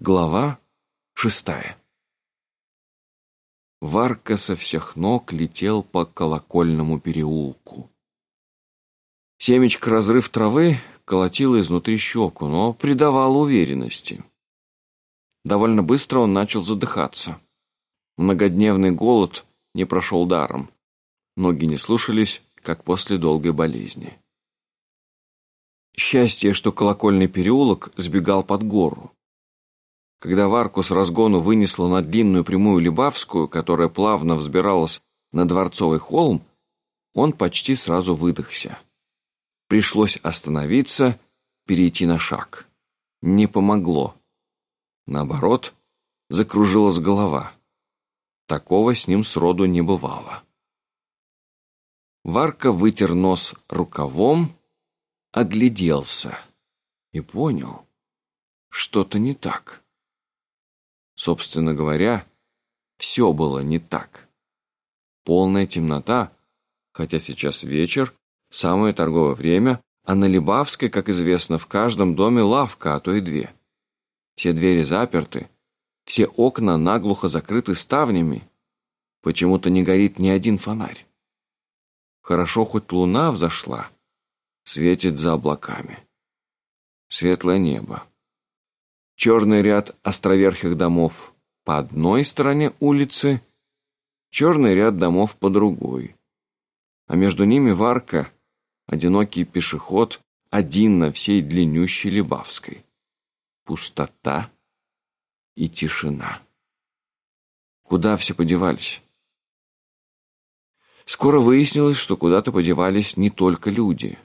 Глава шестая Варка со всех ног летел по колокольному переулку. Семечко разрыв травы колотило изнутри щеку, но придавало уверенности. Довольно быстро он начал задыхаться. Многодневный голод не прошел даром. Ноги не слушались, как после долгой болезни. Счастье, что колокольный переулок сбегал под гору. Когда Варку с разгону вынесло на длинную прямую Либавскую, которая плавно взбиралась на Дворцовый холм, он почти сразу выдохся. Пришлось остановиться, перейти на шаг. Не помогло. Наоборот, закружилась голова. Такого с ним сроду не бывало. Варка вытер нос рукавом, огляделся и понял, что-то не так. Собственно говоря, все было не так. Полная темнота, хотя сейчас вечер, самое торговое время, а на Либавской, как известно, в каждом доме лавка, а то и две. Все двери заперты, все окна наглухо закрыты ставнями. Почему-то не горит ни один фонарь. Хорошо, хоть луна взошла, светит за облаками. Светлое небо черный ряд островерхих домов по одной стороне улицы, черный ряд домов по другой. А между ними Варка, одинокий пешеход, один на всей длиннющей Лебавской. Пустота и тишина. Куда все подевались? Скоро выяснилось, что куда-то подевались не только люди.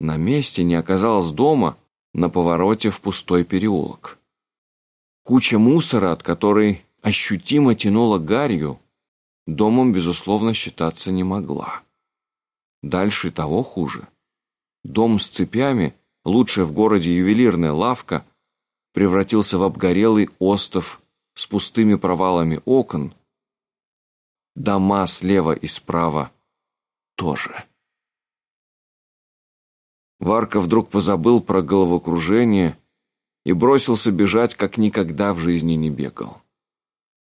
На месте не оказалось дома, на повороте в пустой переулок. Куча мусора, от которой ощутимо тянуло гарью, домом, безусловно, считаться не могла. Дальше того хуже. Дом с цепями, лучшая в городе ювелирная лавка, превратился в обгорелый остов с пустыми провалами окон. Дома слева и справа тоже. Варка вдруг позабыл про головокружение и бросился бежать, как никогда в жизни не бегал.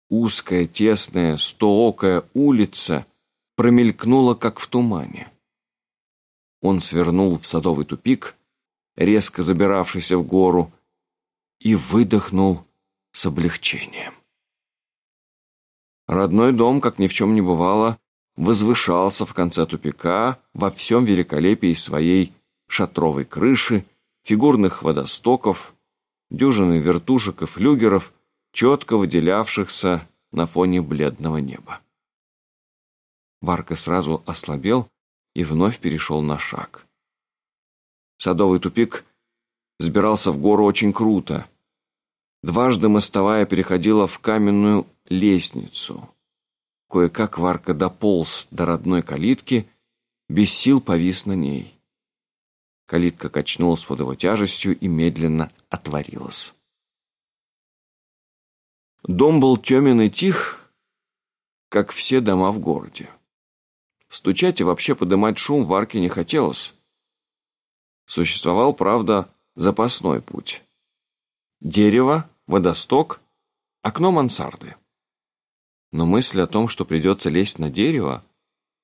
Узкая, тесная, стоокая улица промелькнула, как в тумане. Он свернул в садовый тупик, резко забиравшийся в гору, и выдохнул с облегчением. Родной дом, как ни в чем не бывало, возвышался в конце тупика во всем великолепии своей шатровой крыши, фигурных водостоков, дюжины вертушек и флюгеров, четко выделявшихся на фоне бледного неба. Варка сразу ослабел и вновь перешел на шаг. Садовый тупик сбирался в гору очень круто. Дважды мостовая переходила в каменную лестницу. Кое-как Варка дополз до родной калитки, без сил повис на ней. Калитка качнулась под его тяжестью и медленно отворилась. Дом был темен и тих, как все дома в городе. Стучать и вообще подымать шум в арке не хотелось. Существовал, правда, запасной путь. Дерево, водосток, окно мансарды. Но мысль о том, что придется лезть на дерево,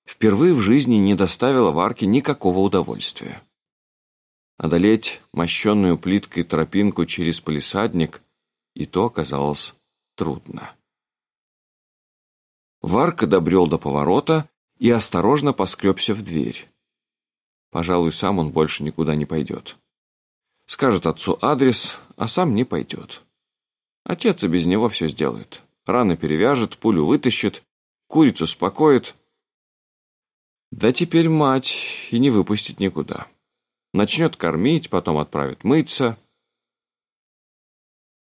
впервые в жизни не доставила Варке никакого удовольствия. Одолеть мощенную плиткой тропинку через полисадник и то оказалось трудно. Варка добрел до поворота и осторожно поскребся в дверь. Пожалуй, сам он больше никуда не пойдет. Скажет отцу адрес, а сам не пойдет. Отец и без него все сделает. Раны перевяжет, пулю вытащит, курицу спокоит. Да теперь мать и не выпустит никуда. Начнет кормить, потом отправит мыться.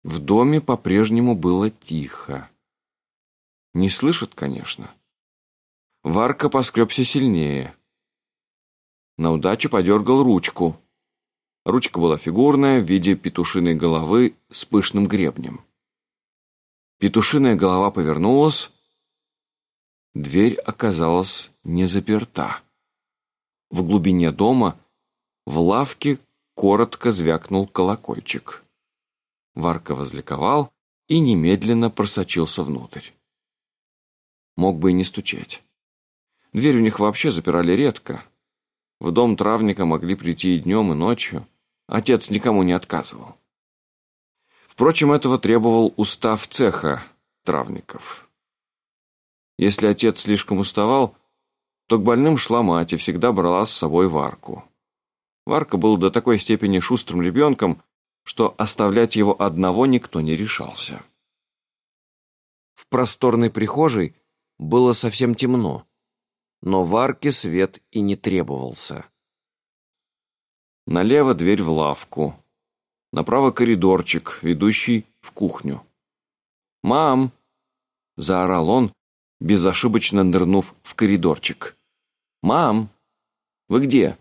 В доме по-прежнему было тихо. Не слышат, конечно. Варка поскребся сильнее. На удачу подергал ручку. Ручка была фигурная, в виде петушиной головы с пышным гребнем. Петушиная голова повернулась. Дверь оказалась не заперта. В глубине дома в лавке коротко звякнул колокольчик. Варка возликовал и немедленно просочился внутрь. Мог бы и не стучать. Дверь у них вообще запирали редко. В дом травника могли прийти и днем, и ночью. Отец никому не отказывал. Впрочем, этого требовал устав цеха травников. Если отец слишком уставал, то к больным шла мать и всегда брала с собой Варку. Варка был до такой степени шустрым ребенком, что оставлять его одного никто не решался. В просторной прихожей было совсем темно, но Варке свет и не требовался. Налево дверь в лавку, направо коридорчик, ведущий в кухню. «Мам!» — заорал он, безошибочно нырнув в коридорчик. «Мам! Вы где?»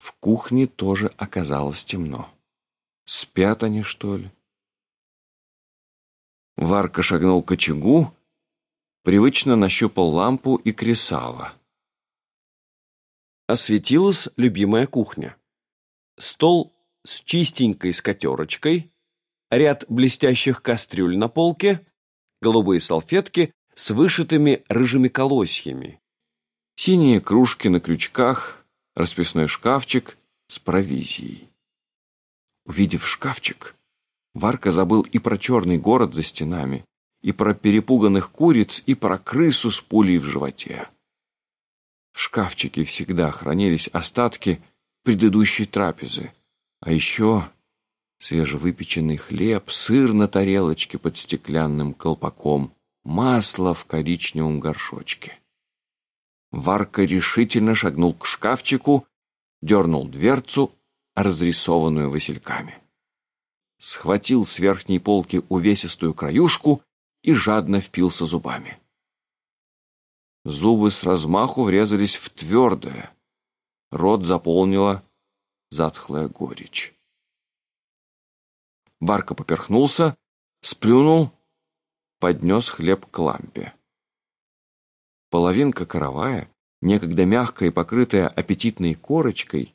В кухне тоже оказалось темно. Спят они, что ли? Варка шагнул к очагу, привычно нащупал лампу и кресало. Осветилась любимая кухня. Стол с чистенькой скатерочкой, ряд блестящих кастрюль на полке, голубые салфетки с вышитыми рыжими колосьями, синие кружки на крючках — расписной шкафчик с провизией. Увидев шкафчик, Варка забыл и про черный город за стенами, и про перепуганных куриц, и про крысу с пулей в животе. В шкафчике всегда хранились остатки предыдущей трапезы, а еще свежевыпеченный хлеб, сыр на тарелочке под стеклянным колпаком, масло в коричневом горшочке. Варка решительно шагнул к шкафчику, дернул дверцу, разрисованную васильками. Схватил с верхней полки увесистую краюшку и жадно впился зубами. Зубы с размаху врезались в твердое. Рот заполнила затхлая горечь. Варка поперхнулся, сплюнул, поднес хлеб к лампе. Половинка каравая, некогда мягкая и покрытая аппетитной корочкой,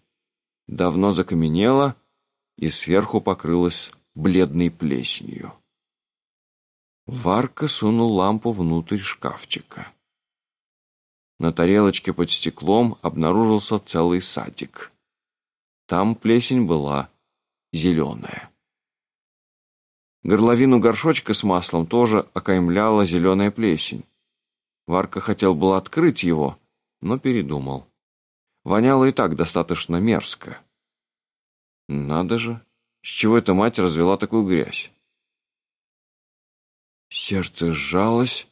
давно закаменела и сверху покрылась бледной плесенью. Варка сунул лампу внутрь шкафчика. На тарелочке под стеклом обнаружился целый садик. Там плесень была зеленая. Горловину горшочка с маслом тоже окаймляла зеленая плесень. Варка хотел был открыть его, но передумал. Воняло и так достаточно мерзко. Надо же, с чего эта мать развела такую грязь? Сердце сжалось,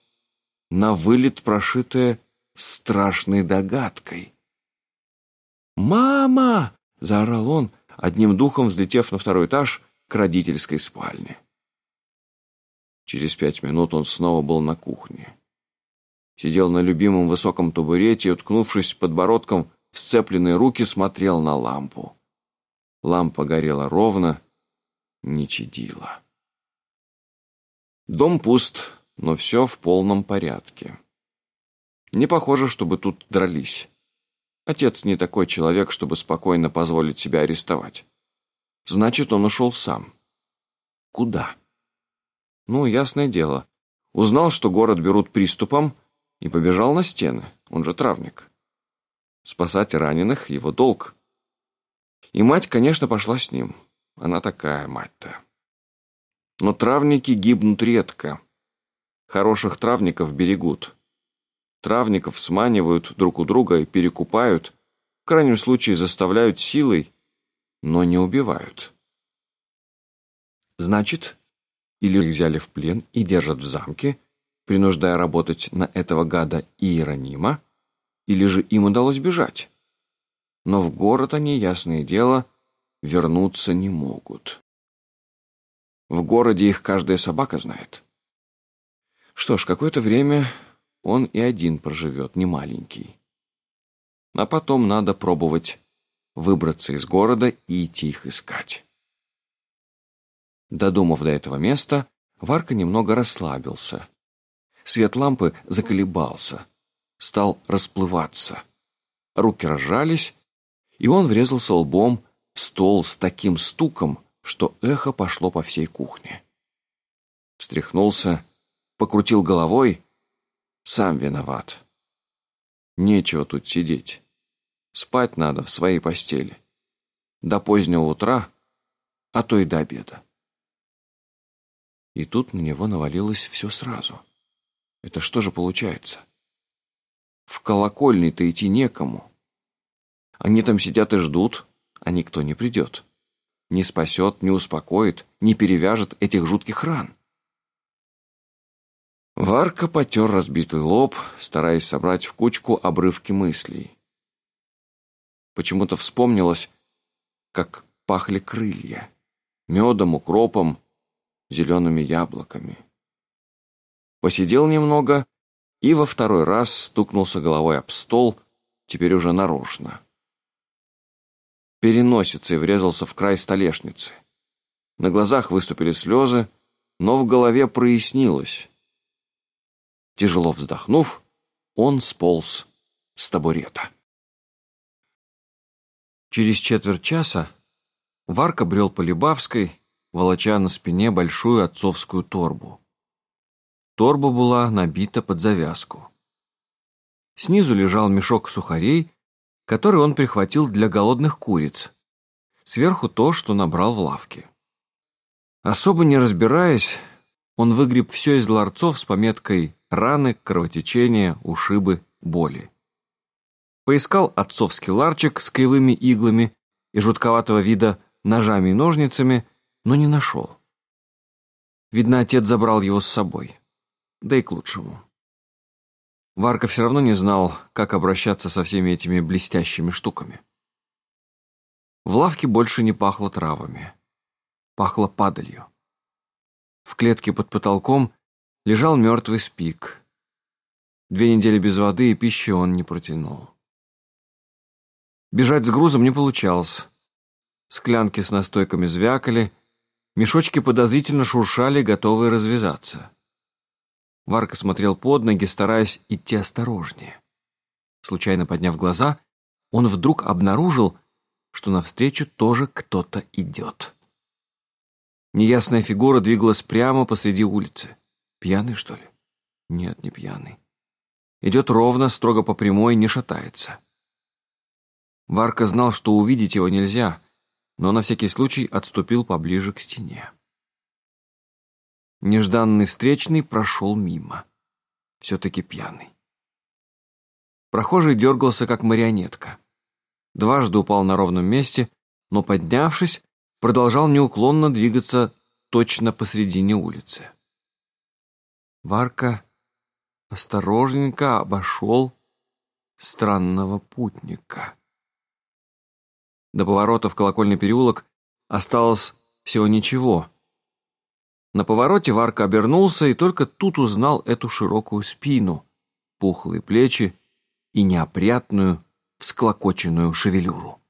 на вылет прошитое страшной догадкой. «Мама!» — заорал он, одним духом взлетев на второй этаж к родительской спальне. Через пять минут он снова был на кухне сидел на любимом высоком табурете и, уткнувшись подбородком в сцепленные руки, смотрел на лампу. Лампа горела ровно, не чадила. Дом пуст, но все в полном порядке. Не похоже, чтобы тут дрались. Отец не такой человек, чтобы спокойно позволить себя арестовать. Значит, он ушел сам. Куда? Ну, ясное дело. Узнал, что город берут приступом, и побежал на стены, он же травник. Спасать раненых — его долг. И мать, конечно, пошла с ним. Она такая мать-то. Но травники гибнут редко. Хороших травников берегут. Травников сманивают друг у друга и перекупают, в крайнем случае заставляют силой, но не убивают. Значит, или их взяли в плен и держат в замке, принуждая работать на этого гада Иеронима, или же им удалось бежать. Но в город они, ясное дело, вернуться не могут. В городе их каждая собака знает. Что ж, какое-то время он и один проживет, не маленький. А потом надо пробовать выбраться из города и идти их искать. Додумав до этого места, Варка немного расслабился Свет лампы заколебался, стал расплываться. Руки разжались, и он врезался лбом в стол с таким стуком, что эхо пошло по всей кухне. Встряхнулся, покрутил головой. Сам виноват. Нечего тут сидеть. Спать надо в своей постели. До позднего утра, а то и до обеда. И тут на него навалилось все сразу. Это что же получается? В колокольный-то идти некому. Они там сидят и ждут, а никто не придет. Не спасет, не успокоит, не перевяжет этих жутких ран. Варка потер разбитый лоб, стараясь собрать в кучку обрывки мыслей. Почему-то вспомнилось, как пахли крылья. Медом, укропом, зелеными яблоками. Посидел немного и во второй раз стукнулся головой об стол, теперь уже нарочно. Переносицей врезался в край столешницы. На глазах выступили слезы, но в голове прояснилось. Тяжело вздохнув, он сполз с табурета. Через четверть часа Варка брел по Любавской, волоча на спине большую отцовскую торбу. Торба была набита под завязку. Снизу лежал мешок сухарей, который он прихватил для голодных куриц. Сверху то, что набрал в лавке. Особо не разбираясь, он выгреб все из ларцов с пометкой «раны, кровотечения, ушибы, боли». Поискал отцовский ларчик с кривыми иглами и жутковатого вида ножами и ножницами, но не нашел. Видно, отец забрал его с собой да и к лучшему. Варка все равно не знал, как обращаться со всеми этими блестящими штуками. В лавке больше не пахло травами. Пахло падалью. В клетке под потолком лежал мертвый спик. Две недели без воды и пищи он не протянул. Бежать с грузом не получалось. Склянки с настойками звякали, мешочки подозрительно шуршали, готовые развязаться. Варка смотрел под ноги, стараясь идти осторожнее. Случайно подняв глаза, он вдруг обнаружил, что навстречу тоже кто-то идет. Неясная фигура двигалась прямо посреди улицы. Пьяный, что ли? Нет, не пьяный. Идет ровно, строго по прямой, не шатается. Варка знал, что увидеть его нельзя, но на всякий случай отступил поближе к стене. Нежданный встречный прошел мимо. Все-таки пьяный. Прохожий дергался, как марионетка. Дважды упал на ровном месте, но, поднявшись, продолжал неуклонно двигаться точно посредине улицы. Варка осторожненько обошел странного путника. До поворота в колокольный переулок осталось всего ничего, на повороте Варка обернулся и только тут узнал эту широкую спину, пухлые плечи и неопрятную, всклокоченную шевелюру.